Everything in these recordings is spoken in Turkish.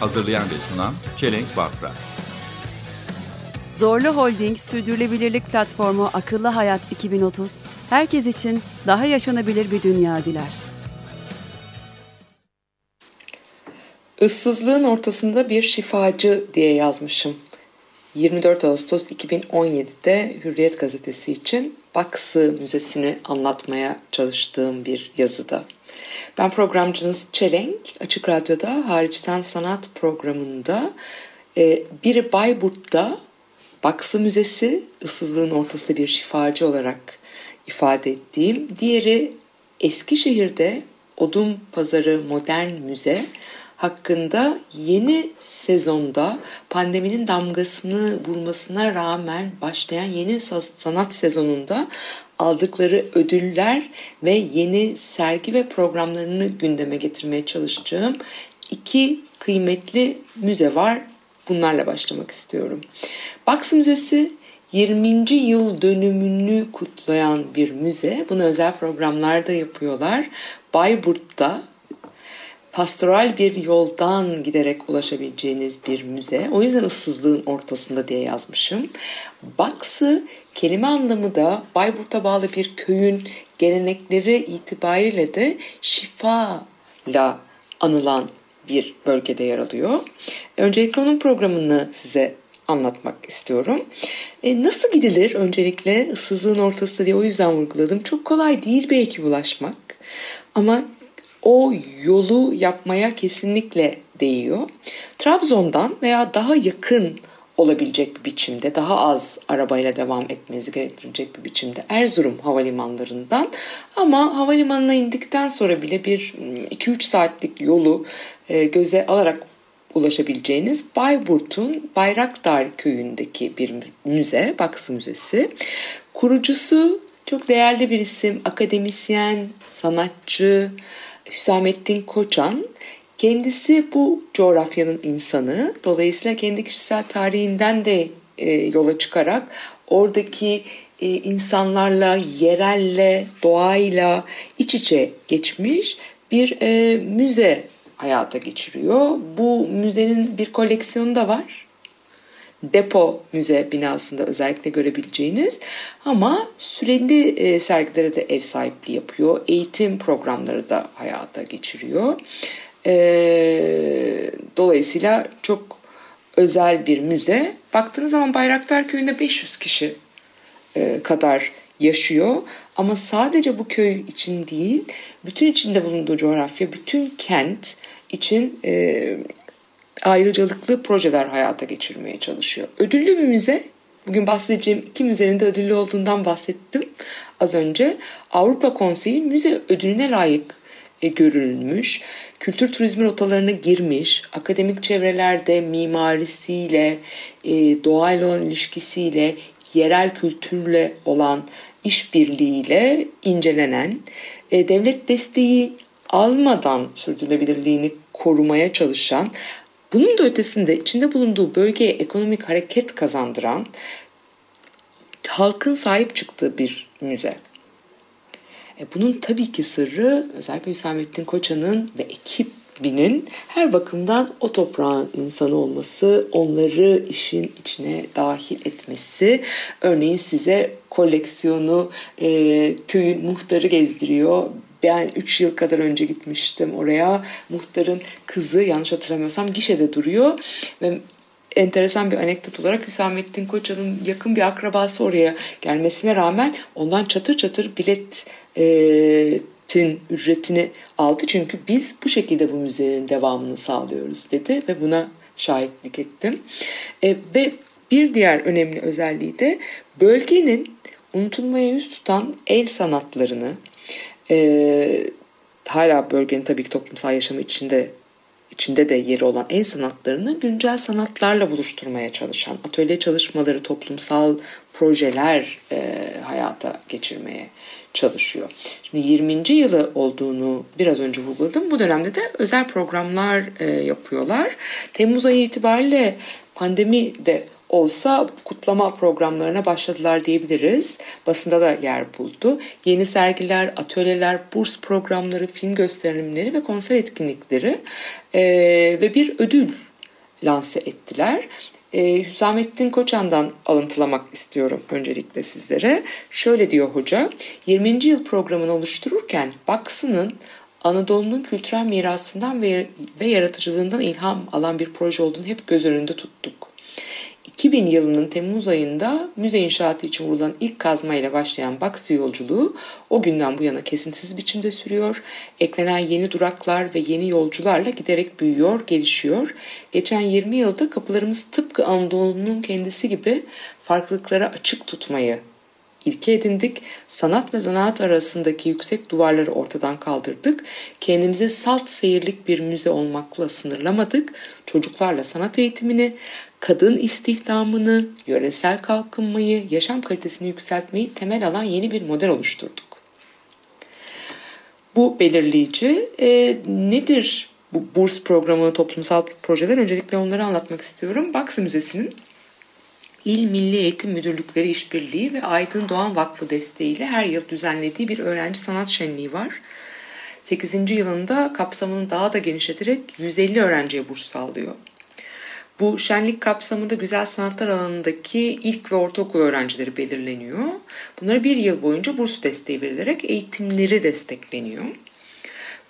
Hazırlayan ve sunan Çelenk Bafra Zorlu Holding Sürdürülebilirlik Platformu Akıllı Hayat 2030, herkes için daha yaşanabilir bir dünya diler. Issızlığın ortasında bir şifacı diye yazmışım. 24 Ağustos 2017'de Hürriyet Gazetesi için Baksı Müzesi'ni anlatmaya çalıştığım bir yazıda. Ben programcınız Çelenk, Açık Radyo'da Hariçten Sanat programında e, biri Bayburt'ta Baksı Müzesi, ıssızlığın ortasında bir şifacı olarak ifade ettiğim, diğeri Eskişehir'de Odun Pazarı Modern Müze hakkında yeni sezonda pandeminin damgasını vurmasına rağmen başlayan yeni sa- sanat sezonunda aldıkları ödüller ve yeni sergi ve programlarını gündeme getirmeye çalışacağım iki kıymetli müze var. Bunlarla başlamak istiyorum. Baksı Müzesi 20. yıl dönümünü kutlayan bir müze. Bunu özel programlarda yapıyorlar. Bayburt'ta pastoral bir yoldan giderek ulaşabileceğiniz bir müze. O yüzden ıssızlığın ortasında diye yazmışım. Baksı kelime anlamı da Bayburt'a bağlı bir köyün gelenekleri itibariyle de şifayla anılan bir bölgede yer alıyor. Öncelikle onun programını size anlatmak istiyorum. E, nasıl gidilir öncelikle ıssızlığın ortasında diye o yüzden vurguladım. Çok kolay değil belki ulaşmak ama o yolu yapmaya kesinlikle değiyor. Trabzon'dan veya daha yakın olabilecek bir biçimde daha az arabayla devam etmenizi gerektirecek bir biçimde Erzurum havalimanlarından ama havalimanına indikten sonra bile bir 2-3 saatlik yolu e, göze alarak ulaşabileceğiniz Bayburt'un Bayraktar köyündeki bir müze, Baksı Müzesi. Kurucusu çok değerli bir isim, akademisyen, sanatçı Hüsamettin Koçan. Kendisi bu coğrafyanın insanı. Dolayısıyla kendi kişisel tarihinden de e, yola çıkarak oradaki e, insanlarla, yerelle, doğayla iç içe geçmiş bir e, müze hayata geçiriyor. Bu müzenin bir koleksiyonu da var. Depo müze binasında özellikle görebileceğiniz ama süreli e, sergilere de ev sahipliği yapıyor. Eğitim programları da hayata geçiriyor. E, dolayısıyla çok özel bir müze. Baktığınız zaman Bayraktar Köyü'nde 500 kişi e, kadar yaşıyor. Ama sadece bu köy için değil, bütün içinde bulunduğu coğrafya, bütün kent için e, ayrıcalıklı projeler hayata geçirmeye çalışıyor. Ödüllü bir müze. Bugün bahsedeceğim iki müzenin de ödüllü olduğundan bahsettim az önce. Avrupa Konseyi müze ödülüne layık görülmüş. Kültür turizmi rotalarına girmiş. Akademik çevrelerde mimarisiyle, e, doğayla olan ilişkisiyle, yerel kültürle olan işbirliğiyle incelenen, e, devlet desteği almadan sürdürülebilirliğini korumaya çalışan, bunun da ötesinde içinde bulunduğu bölgeye ekonomik hareket kazandıran, halkın sahip çıktığı bir müze. E bunun tabii ki sırrı özellikle Hüsamettin Koçan'ın ve ekibinin her bakımdan o toprağın insanı olması, onları işin içine dahil etmesi. Örneğin size koleksiyonu e, köyün muhtarı gezdiriyor. Ben 3 yıl kadar önce gitmiştim oraya. Muhtarın kızı yanlış hatırlamıyorsam gişede duruyor ve enteresan bir anekdot olarak Hüsamettin Koçan'ın yakın bir akrabası oraya gelmesine rağmen ondan çatır çatır biletin ücretini aldı. Çünkü biz bu şekilde bu müzenin devamını sağlıyoruz dedi ve buna şahitlik ettim. E, ve bir diğer önemli özelliği de bölgenin unutulmaya yüz tutan el sanatlarını e, hala bölgenin tabii ki toplumsal yaşamı içinde içinde de yeri olan el sanatlarını güncel sanatlarla buluşturmaya çalışan atölye çalışmaları, toplumsal projeler e, hayata geçirmeye çalışıyor. Şimdi 20. yılı olduğunu biraz önce vurguladım. Bu dönemde de özel programlar e, yapıyorlar. Temmuz ayı itibariyle pandemi de olsa kutlama programlarına başladılar diyebiliriz. Basında da yer buldu. Yeni sergiler, atölyeler, burs programları, film gösterimleri ve konser etkinlikleri e, ve bir ödül lanse ettiler. E, Hüsamettin Koçan'dan alıntılamak istiyorum öncelikle sizlere. Şöyle diyor hoca, 20. yıl programını oluştururken Baksı'nın Anadolu'nun kültürel mirasından ve, ve yaratıcılığından ilham alan bir proje olduğunu hep göz önünde tuttuk. 2000 yılının Temmuz ayında müze inşaatı için vurulan ilk kazma ile başlayan Baksı yolculuğu o günden bu yana kesintisiz biçimde sürüyor. Eklenen yeni duraklar ve yeni yolcularla giderek büyüyor, gelişiyor. Geçen 20 yılda kapılarımız tıpkı Anadolu'nun kendisi gibi farklılıklara açık tutmayı ilke edindik. Sanat ve zanaat arasındaki yüksek duvarları ortadan kaldırdık. Kendimize salt seyirlik bir müze olmakla sınırlamadık. Çocuklarla sanat eğitimini, kadın istihdamını, yöresel kalkınmayı, yaşam kalitesini yükseltmeyi temel alan yeni bir model oluşturduk. Bu belirleyici. E, nedir bu burs programı, toplumsal projeler? Öncelikle onları anlatmak istiyorum. Baksı Müzesi'nin İl Milli Eğitim Müdürlükleri İşbirliği ve Aydın Doğan Vakfı desteğiyle her yıl düzenlediği bir öğrenci sanat şenliği var. 8. yılında kapsamını daha da genişleterek 150 öğrenciye burs sağlıyor. Bu şenlik kapsamında güzel sanatlar alanındaki ilk ve ortaokul öğrencileri belirleniyor. Bunlara bir yıl boyunca burs desteği verilerek eğitimleri destekleniyor.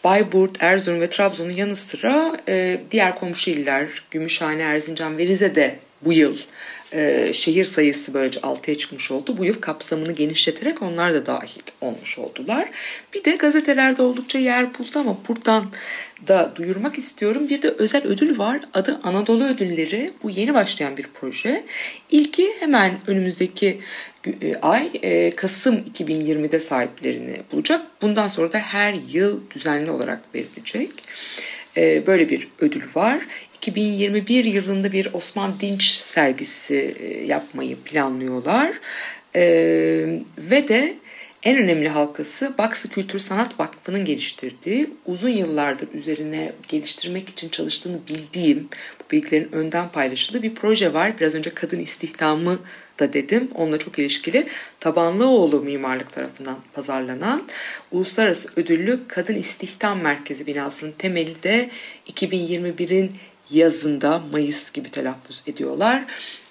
Bayburt, Erzurum ve Trabzon'un yanı sıra e, diğer komşu iller Gümüşhane, Erzincan ve Rize'de bu yıl e, şehir sayısı böylece 6'ya çıkmış oldu. Bu yıl kapsamını genişleterek onlar da dahil olmuş oldular. Bir de gazetelerde oldukça yer buldu ama buradan da duyurmak istiyorum. Bir de özel ödül var. Adı Anadolu Ödülleri. Bu yeni başlayan bir proje. İlki hemen önümüzdeki e, ay e, Kasım 2020'de sahiplerini bulacak. Bundan sonra da her yıl düzenli olarak verilecek. E, böyle bir ödül var. 2021 yılında bir Osman Dinç sergisi yapmayı planlıyorlar. Ve de en önemli halkası Baksı Kültür Sanat Vakfı'nın geliştirdiği, uzun yıllardır üzerine geliştirmek için çalıştığını bildiğim, bu bilgilerin önden paylaşıldığı bir proje var. Biraz önce kadın istihdamı da dedim. Onunla çok ilişkili. Tabanlıoğlu Mimarlık tarafından pazarlanan Uluslararası Ödüllü Kadın İstihdam Merkezi binasının temeli de 2021'in yazında Mayıs gibi telaffuz ediyorlar.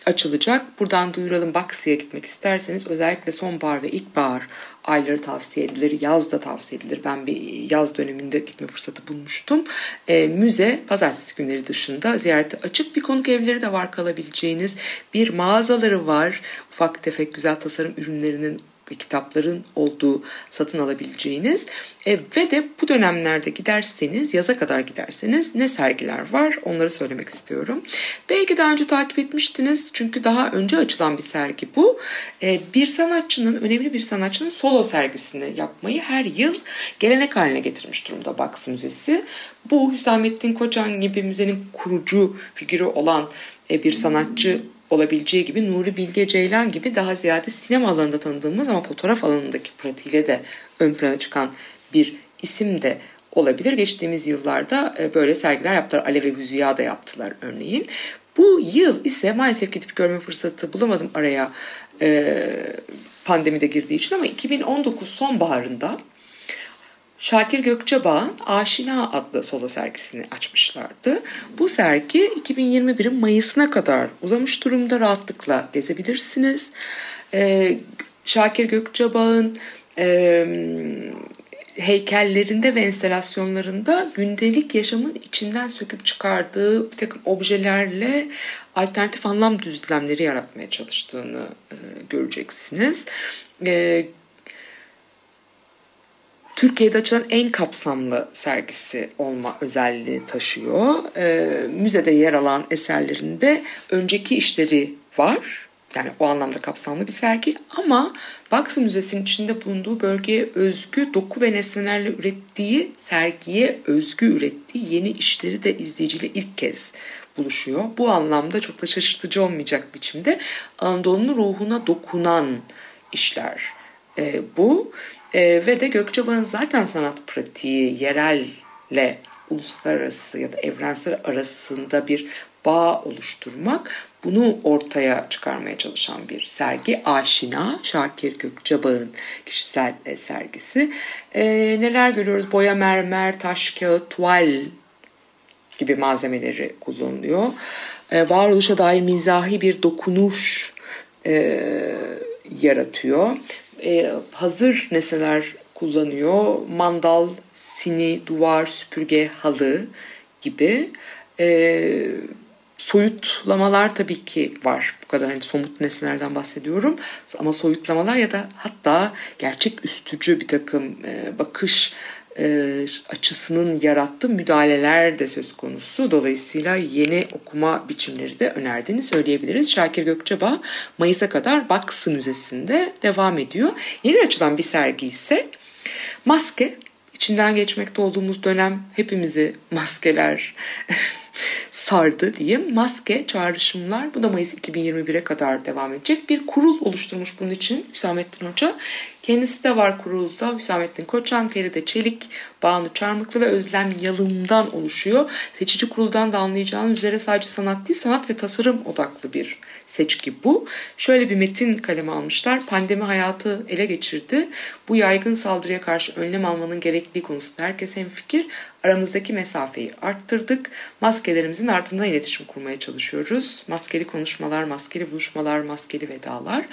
Açılacak. Buradan duyuralım Baksı'ya gitmek isterseniz özellikle sonbahar ve ilkbahar ayları tavsiye edilir. Yaz da tavsiye edilir. Ben bir yaz döneminde gitme fırsatı bulmuştum. E, müze pazartesi günleri dışında ziyarete açık bir konuk evleri de var kalabileceğiniz. Bir mağazaları var. Ufak tefek güzel tasarım ürünlerinin kitapların olduğu satın alabileceğiniz e, ve de bu dönemlerde giderseniz yaza kadar giderseniz ne sergiler var onları söylemek istiyorum. Belki daha önce takip etmiştiniz çünkü daha önce açılan bir sergi bu. E, bir sanatçının önemli bir sanatçının solo sergisini yapmayı her yıl gelenek haline getirmiş durumda Baksı Müzesi. Bu Hüsamettin Koçan gibi müzenin kurucu figürü olan e, bir sanatçı olabileceği gibi Nuri Bilge Ceylan gibi daha ziyade sinema alanında tanıdığımız ama fotoğraf alanındaki pratiğiyle de ön plana çıkan bir isim de olabilir. Geçtiğimiz yıllarda e, böyle sergiler yaptılar. Alev ve Hüzüya da yaptılar örneğin. Bu yıl ise maalesef gidip görme fırsatı bulamadım araya e, pandemide girdiği için ama 2019 sonbaharında Şakir Gökçebağ'ın Aşina adlı solo sergisini açmışlardı. Bu sergi 2021'in Mayıs'ına kadar uzamış durumda rahatlıkla gezebilirsiniz. Ee, Şakir Gökçebağ'ın e, heykellerinde ve enstalasyonlarında gündelik yaşamın içinden söküp çıkardığı bir takım objelerle alternatif anlam düzlemleri yaratmaya çalıştığını e, göreceksiniz. E, Türkiye'de açılan en kapsamlı sergisi olma özelliği taşıyor. E, müzede yer alan eserlerinde önceki işleri var. yani o anlamda kapsamlı bir sergi ama Baksı Müzesi'nin içinde bulunduğu bölgeye özgü doku ve nesnelerle ürettiği, sergiye özgü ürettiği yeni işleri de izleyiciyle ilk kez buluşuyor. Bu anlamda çok da şaşırtıcı olmayacak biçimde Anadolu'nun ruhuna dokunan işler e, bu. E, ve de Gökçebay'ın zaten sanat pratiği yerelle uluslararası ya da evrensel arasında bir bağ oluşturmak bunu ortaya çıkarmaya çalışan bir sergi. Aşina, Şakir Gökçebağ'ın kişisel e, sergisi. E, neler görüyoruz? Boya, mermer, taş, kağıt, tuval gibi malzemeleri kullanılıyor. E, varoluşa dair mizahi bir dokunuş e, yaratıyor. E, hazır nesneler kullanıyor. Mandal, sini, duvar, süpürge, halı gibi. E, soyutlamalar tabii ki var. Bu kadar hani somut nesnelerden bahsediyorum. Ama soyutlamalar ya da hatta gerçek üstücü bir takım e, bakış açısının yarattığı müdahaleler de söz konusu. Dolayısıyla yeni okuma biçimleri de önerdiğini söyleyebiliriz. Şakir Gökçeba Mayıs'a kadar Baksı Müzesi'nde devam ediyor. Yeni açılan bir sergi ise Maske. İçinden geçmekte olduğumuz dönem hepimizi maskeler sardı diyeyim. Maske çağrışımlar bu da Mayıs 2021'e kadar devam edecek. Bir kurul oluşturmuş bunun için Hüsamettin Hoca. Kendisi de var kurulda. Hüsamettin Koçan, Feride Çelik, Banu Çarmıklı ve Özlem Yalım'dan oluşuyor. Seçici kuruldan da anlayacağınız üzere sadece sanat değil sanat ve tasarım odaklı bir seçki bu. Şöyle bir metin kaleme almışlar. Pandemi hayatı ele geçirdi. Bu yaygın saldırıya karşı önlem almanın gerekliliği konusunda herkes hemfikir. Aramızdaki mesafeyi arttırdık. Maskelerimizin ardından iletişim kurmaya çalışıyoruz. Maskeli konuşmalar, maskeli buluşmalar, maskeli vedalar.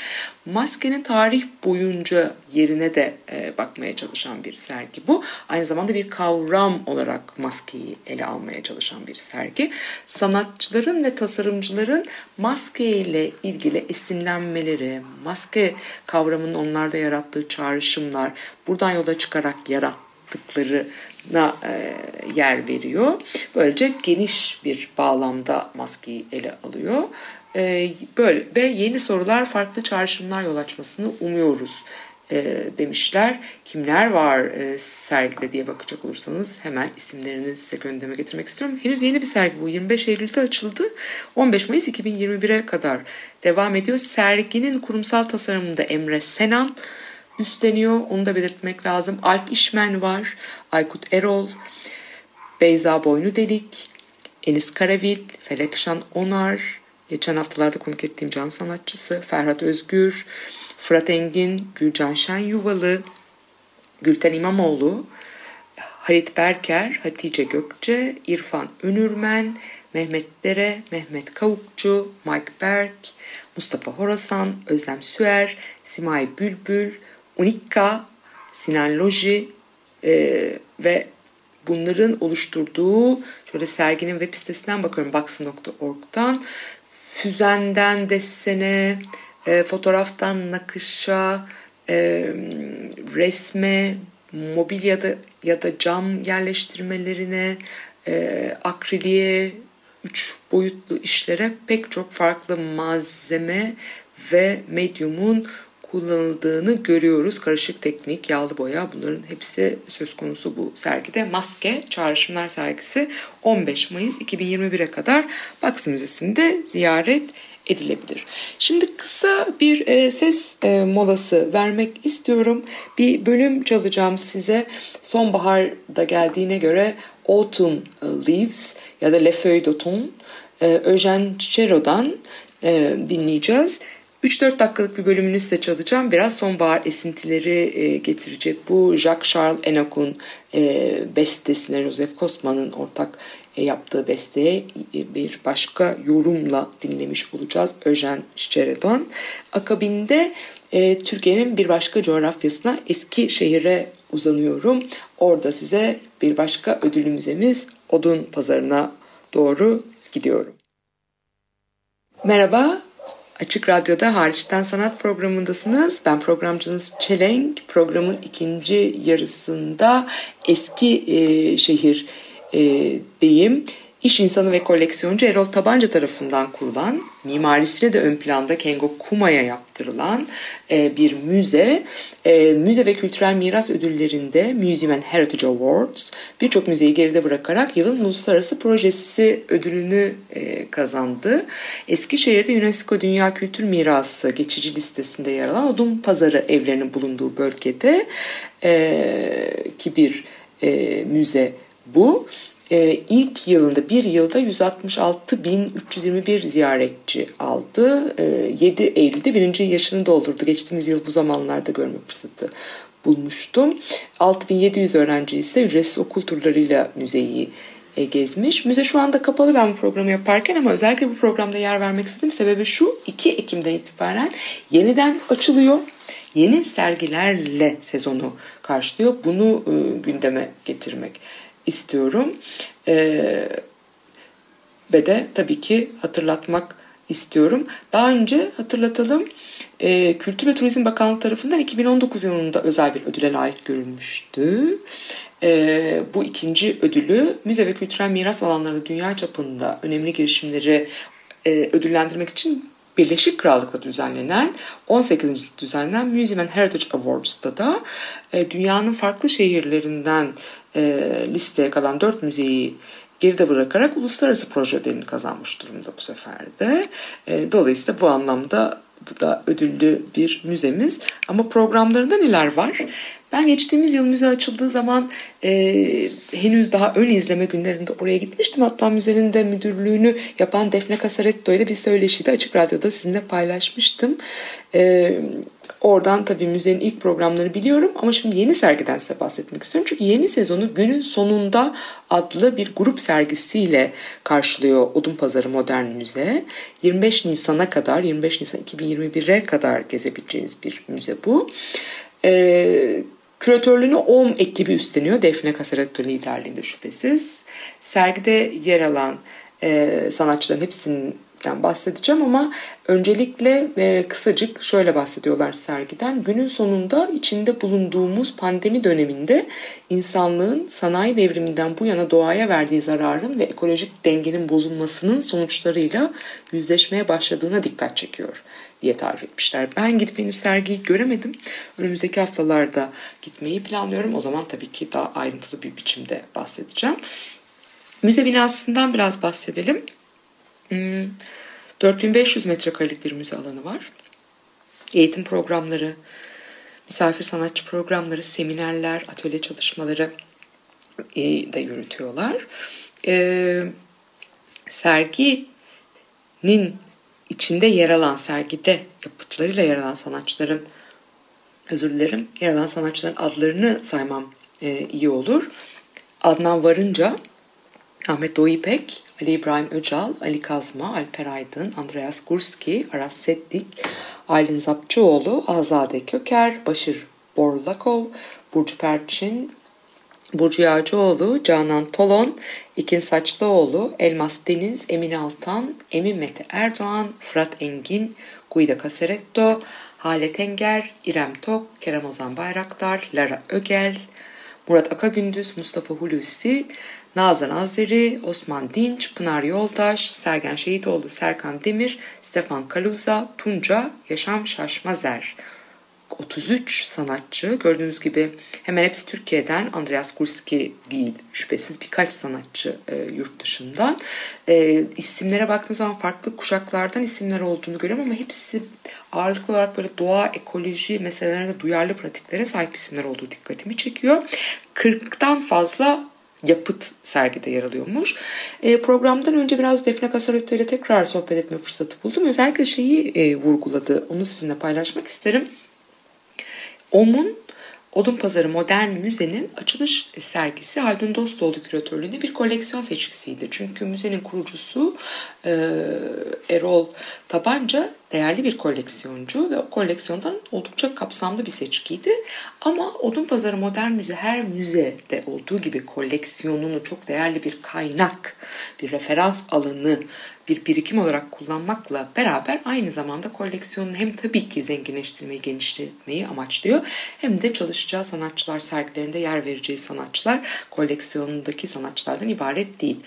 Maskenin tarih boyunca yerine de e, bakmaya çalışan bir sergi bu. Aynı zamanda bir kavram olarak maskeyi ele almaya çalışan bir sergi. Sanatçıların ve tasarımcıların maske ile ilgili esinlenmeleri, maske kavramının onlarda yarattığı çağrışımlar, buradan yola çıkarak yarattıkları na e, yer veriyor. Böylece geniş bir bağlamda maskeyi ele alıyor. E, böyle ve yeni sorular farklı çağrışımlar yol açmasını umuyoruz e, demişler. Kimler var sergide diye bakacak olursanız hemen isimlerini size gündeme getirmek istiyorum. Henüz yeni bir sergi bu. 25 Eylül'de açıldı. 15 Mayıs 2021'e kadar devam ediyor. Serginin kurumsal tasarımında Emre Senan üstleniyor. Onu da belirtmek lazım. Alp İşmen var. Aykut Erol, Beyza Boynu Delik, Enis Karavil, Felekşan Onar, geçen haftalarda konuk ettiğim cam sanatçısı Ferhat Özgür, Fırat Engin, Gülcan Şen Yuvalı, Gülten İmamoğlu, Halit Berker, Hatice Gökçe, İrfan Önürmen, Mehmet Dere, Mehmet Kavukçu, Mike Berk, Mustafa Horasan, Özlem Süer, Simay Bülbül, Unikka, Sinan Loji e, ve bunların oluşturduğu şöyle serginin web sitesinden bakıyorum boxing.org'dan füzenden desene, e, fotoğraftan nakışa, e, resme, mobilyada ya da cam yerleştirmelerine, e, akriliğe, üç boyutlu işlere pek çok farklı malzeme ve medyumun kullanıldığını görüyoruz. Karışık teknik, yağlı boya bunların hepsi söz konusu bu sergide. Maske Çağrışımlar sergisi 15 Mayıs 2021'e kadar Baksı Müzesi'nde ziyaret edilebilir. Şimdi kısa bir e, ses e, molası vermek istiyorum. Bir bölüm çalacağım size. Sonbaharda geldiğine göre Autumn Leaves ya da Le Feuille d'Automne e, Eugène Chichero'dan e, dinleyeceğiz. 3-4 dakikalık bir bölümünü size çalacağım. Biraz sonbahar esintileri e, getirecek. Bu Jacques-Charles Enoch'un e, bestesine, Joseph Kosman'ın ortak e, yaptığı besteye bir başka yorumla dinlemiş olacağız. Öjen Şiçere'den. Akabinde Türkiye'nin bir başka coğrafyasına eski şehire uzanıyorum. Orada size bir başka ödül müzemiz Odun Pazarı'na doğru gidiyorum. Merhaba, Açık Radyo'da hariçten sanat programındasınız. Ben programcınız Çelenk. Programın ikinci yarısında eski e, şehir e. İş insanı ve koleksiyoncu Erol Tabanca tarafından kurulan, mimarisiyle de ön planda Kengo Kuma'ya yaptırılan e, bir müze. E, müze ve kültürel miras ödüllerinde Museum and Heritage Awards birçok müzeyi geride bırakarak yılın uluslararası projesi ödülünü e, kazandı. Eskişehir'de UNESCO Dünya Kültür Mirası geçici listesinde yer alan Odun Pazarı evlerinin bulunduğu bölgede e, ki bir e, müze bu e, ilk yılında bir yılda 166.321 ziyaretçi aldı. E, 7 Eylül'de birinci yaşını doldurdu. Geçtiğimiz yıl bu zamanlarda görme fırsatı bulmuştum. 6700 öğrenci ise ücretsiz okul turlarıyla müzeyi e, gezmiş. Müze şu anda kapalı ben bu programı yaparken ama özellikle bu programda yer vermek istediğim sebebi şu. 2 Ekim'den itibaren yeniden açılıyor. Yeni sergilerle sezonu karşılıyor. Bunu e, gündeme getirmek istiyorum. Ee, ve de tabii ki hatırlatmak istiyorum. Daha önce hatırlatalım. E, Kültür ve Turizm Bakanlığı tarafından 2019 yılında özel bir ödüle layık görülmüştü. E, bu ikinci ödülü müze ve kültürel miras alanlarında dünya çapında önemli girişimleri e, ödüllendirmek için Birleşik Krallık'ta düzenlenen 18. düzenlenen Museum and Heritage Awards'ta da e, dünyanın farklı şehirlerinden e, listeye kalan 4 müzeyi geride bırakarak uluslararası proje ödülünü kazanmış durumda bu sefer de. E, dolayısıyla bu anlamda bu da ödüllü bir müzemiz. Ama programlarında neler var? Ben geçtiğimiz yıl müze açıldığı zaman e, henüz daha ön izleme günlerinde oraya gitmiştim. Hatta müzenin de müdürlüğünü yapan Defne Casaretto ile bir söyleşide Açık Radyo'da sizinle paylaşmıştım. E, oradan tabii müzenin ilk programlarını biliyorum ama şimdi yeni sergiden size bahsetmek istiyorum. Çünkü yeni sezonu günün sonunda adlı bir grup sergisiyle karşılıyor Odun Pazarı Modern Müze. 25 Nisan'a kadar, 25 Nisan 2021'e kadar gezebileceğiniz bir müze bu. Ee, Küratörlüğünü OM ekibi üstleniyor. Defne Casaretto liderliğinde şüphesiz. Sergide yer alan e, sanatçıların hepsinden bahsedeceğim ama öncelikle e, kısacık şöyle bahsediyorlar sergiden. Günün sonunda içinde bulunduğumuz pandemi döneminde insanlığın sanayi devriminden bu yana doğaya verdiği zararın ve ekolojik dengenin bozulmasının sonuçlarıyla yüzleşmeye başladığına dikkat çekiyor diye tarif etmişler. Ben gidip henüz sergiyi göremedim. Önümüzdeki haftalarda gitmeyi planlıyorum. O zaman tabii ki daha ayrıntılı bir biçimde bahsedeceğim. Müze binasından biraz bahsedelim. 4500 hmm, metrekarelik bir müze alanı var. Eğitim programları, misafir sanatçı programları, seminerler, atölye çalışmaları de yürütüyorlar. Ee, serginin içinde yer alan sergide yapıtlarıyla yer alan sanatçıların özür dilerim yer alan sanatçıların adlarını saymam e, iyi olur. Adnan Varınca, Ahmet Doğu Ali İbrahim Öcal, Ali Kazma, Alper Aydın, Andreas Gurski, Aras Settik, Aylin Zapçıoğlu, Azade Köker, Başır Borlakov, Burcu Perçin, Burcu Yağcıoğlu, Canan Tolon, İkin Saçlıoğlu, Elmas Deniz, Emin Altan, Emin Mete Erdoğan, Fırat Engin, Guida Casaretto, Halet Enger, İrem Tok, Kerem Ozan Bayraktar, Lara Ögel, Murat Akagündüz, Mustafa Hulusi, Nazan Azeri, Osman Dinç, Pınar Yoldaş, Sergen Şehitoğlu, Serkan Demir, Stefan Kaluza, Tunca, Yaşam Şaşmazer, 33 sanatçı. Gördüğünüz gibi hemen hepsi Türkiye'den. Andreas Kurski değil şüphesiz birkaç sanatçı e, yurt dışından. E, isimlere baktığım zaman farklı kuşaklardan isimler olduğunu görüyorum ama hepsi ağırlıklı olarak böyle doğa, ekoloji meselelerine duyarlı pratiklere sahip isimler olduğu dikkatimi çekiyor. 40'tan fazla yapıt sergide yer alıyormuş. E, programdan önce biraz Defne Casaretto ile tekrar sohbet etme fırsatı buldum. Özellikle şeyi e, vurguladı. Onu sizinle paylaşmak isterim. OM'un Odun Pazarı Modern Müze'nin açılış sergisi Haldun Dostoğlu küratörlüğünde bir koleksiyon seçkisiydi. Çünkü müzenin kurucusu e, Erol Tabanca değerli bir koleksiyoncu ve o koleksiyondan oldukça kapsamlı bir seçkiydi. Ama Odun Pazarı Modern Müze her müzede olduğu gibi koleksiyonunu çok değerli bir kaynak, bir referans alanı bir birikim olarak kullanmakla beraber aynı zamanda koleksiyonunu hem tabii ki zenginleştirmeyi, genişletmeyi amaçlıyor hem de çalışacağı sanatçılar sergilerinde yer vereceği sanatçılar koleksiyonundaki sanatçılardan ibaret değil.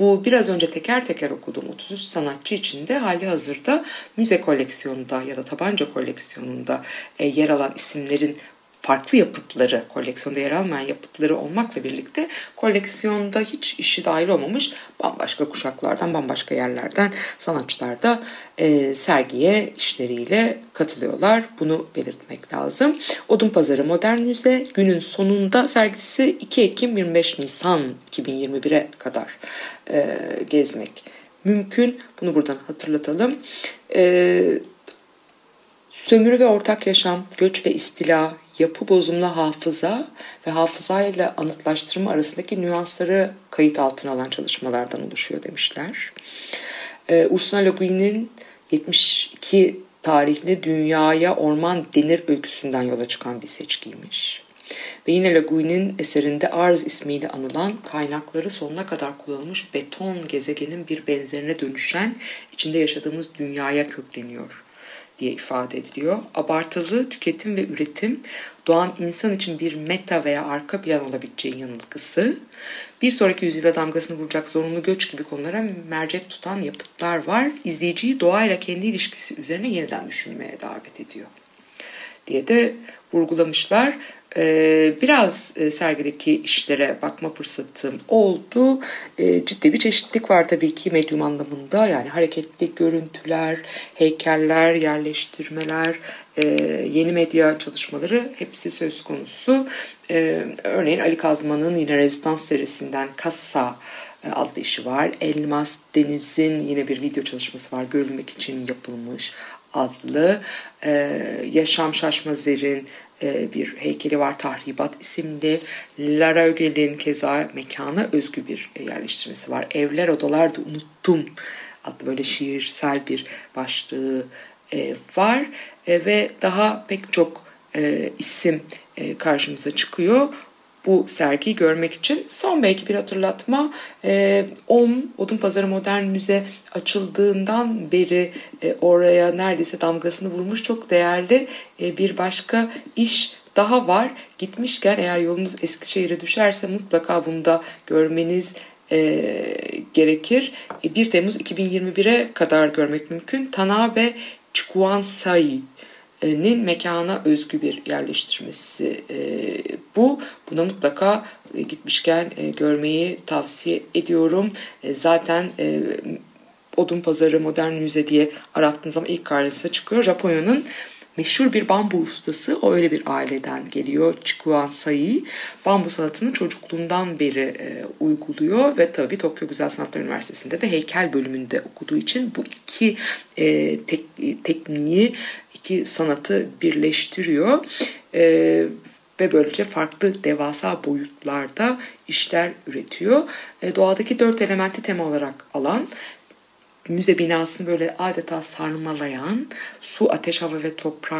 Bu biraz önce teker teker okuduğum 33 sanatçı içinde hali hazırda müze koleksiyonunda ya da tabanca koleksiyonunda e, yer alan isimlerin farklı yapıtları, koleksiyonda yer almayan yapıtları olmakla birlikte koleksiyonda hiç işi dahil olmamış bambaşka kuşaklardan, bambaşka yerlerden sanatçılar da e, sergiye işleriyle katılıyorlar. Bunu belirtmek lazım. Odun Pazarı Modern Müze günün sonunda sergisi 2 Ekim 25 Nisan 2021'e kadar e, gezmek mümkün. Bunu buradan hatırlatalım. E, sömürü ve ortak yaşam, göç ve istila, yapı bozumlu hafıza ve hafızayla anıtlaştırma arasındaki nüansları kayıt altına alan çalışmalardan oluşuyor demişler. Ee, Ursula Le Guin'in 72 tarihli Dünyaya Orman Denir öyküsünden yola çıkan bir seçkiymiş. Ve yine Le Guin'in eserinde Arz ismiyle anılan kaynakları sonuna kadar kullanılmış beton gezegenin bir benzerine dönüşen içinde yaşadığımız dünyaya kökleniyor diye ifade ediliyor. Abartılı tüketim ve üretim doğan insan için bir meta veya arka plan olabileceği yanılgısı, bir sonraki yüzyılda damgasını vuracak zorunlu göç gibi konulara mercek tutan yapıtlar var. İzleyiciyi doğayla kendi ilişkisi üzerine yeniden düşünmeye davet ediyor diye de vurgulamışlar. Ee, biraz e, sergideki işlere bakma fırsatım oldu. Ee, ciddi bir çeşitlilik var tabii ki medyum anlamında. Yani hareketli görüntüler, heykeller, yerleştirmeler, e, yeni medya çalışmaları hepsi söz konusu. Ee, örneğin Ali Kazman'ın yine Rezidans serisinden Kassa e, adlı işi var. Elmas Deniz'in yine bir video çalışması var. Görülmek için yapılmış adlı. Yaşam Şaşmazer'in bir heykeli var Tahribat isimli. Lara Ögel'in keza mekana özgü bir e, yerleştirmesi var. Evler odalarda unuttum adlı böyle şiirsel bir başlığı e, var ve daha pek çok isim karşımıza çıkıyor bu sergiyi görmek için. Son belki bir hatırlatma. E, OM, Odun Pazarı Modern Müze açıldığından beri e, oraya neredeyse damgasını vurmuş çok değerli e, bir başka iş daha var. Gitmişken eğer yolunuz Eskişehir'e düşerse mutlaka bunu da görmeniz e, gerekir. E, 1 Temmuz 2021'e kadar görmek mümkün. Tanabe Chikuansai nin mekana özgü bir yerleştirmesi e, bu. Buna mutlaka e, gitmişken e, görmeyi tavsiye ediyorum. Zaten Odun Pazarı Modern Müze diye arattığınız zaman ilk karşınıza çıkıyor. Japonya'nın meşhur bir bambu ustası. O öyle bir aileden geliyor. Chikuan Sai. Bambu sanatını çocukluğundan beri uyguluyor ve tabii Tokyo Güzel Sanatlar Üniversitesi'nde de heykel bölümünde okuduğu için bu iki tek, tekniği iki sanatı birleştiriyor. E, ve böylece farklı devasa boyutlarda işler üretiyor. E, doğadaki dört elementi tema olarak alan müze binasını böyle adeta sarmalayan su, ateş, hava ve toprakla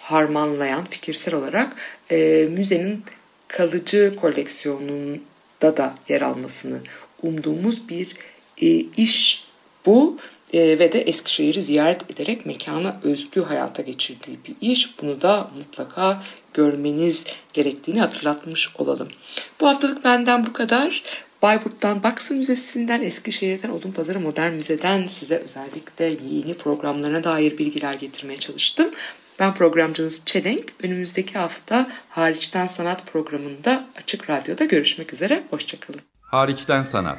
harmanlayan fikirsel olarak e, müzenin kalıcı koleksiyonunda da yer almasını umduğumuz bir e, iş bu e, ve de Eskişehir'i ziyaret ederek mekana özgü hayata geçirdiği bir iş. Bunu da mutlaka görmeniz gerektiğini hatırlatmış olalım. Bu haftalık benden bu kadar. Bayburt'tan Baksı Müzesi'nden, Eskişehir'den Odunpazarı Modern Müze'den size özellikle yeni programlarına dair bilgiler getirmeye çalıştım. Ben programcınız Çelenk. Önümüzdeki hafta Hariçten Sanat programında Açık Radyo'da görüşmek üzere. Hoşçakalın. Hariçten Sanat